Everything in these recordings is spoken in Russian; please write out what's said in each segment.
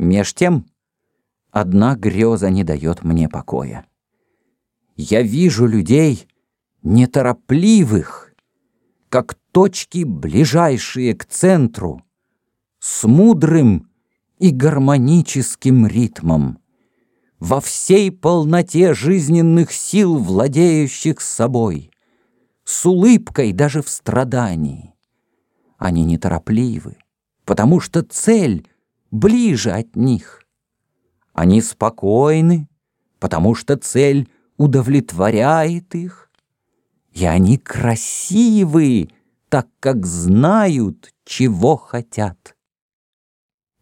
Меж тем, одна греза не дает мне покоя. Я вижу людей неторопливых, как точки, ближайшие к центру, с мудрым и гармоническим ритмом, во всей полноте жизненных сил, владеющих собой, с улыбкой даже в страдании. Они неторопливы, потому что цель ближе от них. Они спокойны, потому что цель удовлетворяет их. И они красивы, так как знают, чего хотят.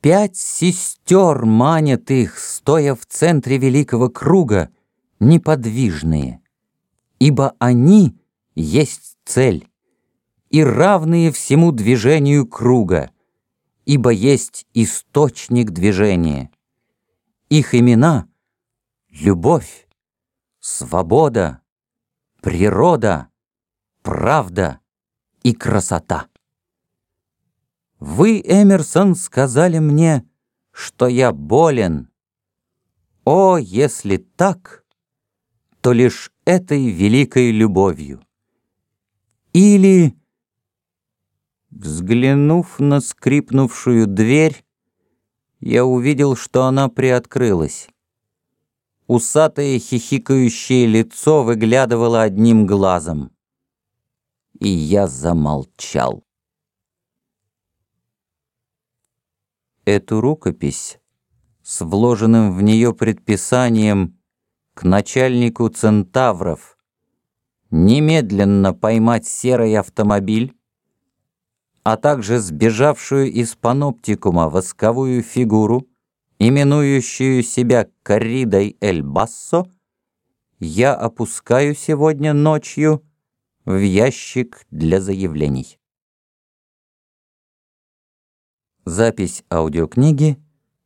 Пять сестер манят их, стоя в центре великого круга, неподвижные, ибо они есть цель и равные всему движению круга, ибо есть источник движения. Их имена — любовь, свобода, природа, правда и красота. Вы, Эмерсон, сказали мне, что я болен. О, если так, то лишь этой великой любовью. Или, взглянув на скрипнувшую дверь, я увидел, что она приоткрылась. Усатое хихикающее лицо выглядывало одним глазом. И я замолчал. Эту рукопись с вложенным в нее предписанием к начальнику Центавров немедленно поймать серый автомобиль, а также сбежавшую из паноптикума восковую фигуру, именующую себя Корридой Эль Бассо, я опускаю сегодня ночью в ящик для заявлений. Запись аудиокниги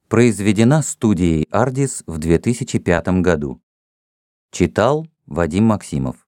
произведена студией «Ардис» в 2005 году. Читал Вадим Максимов.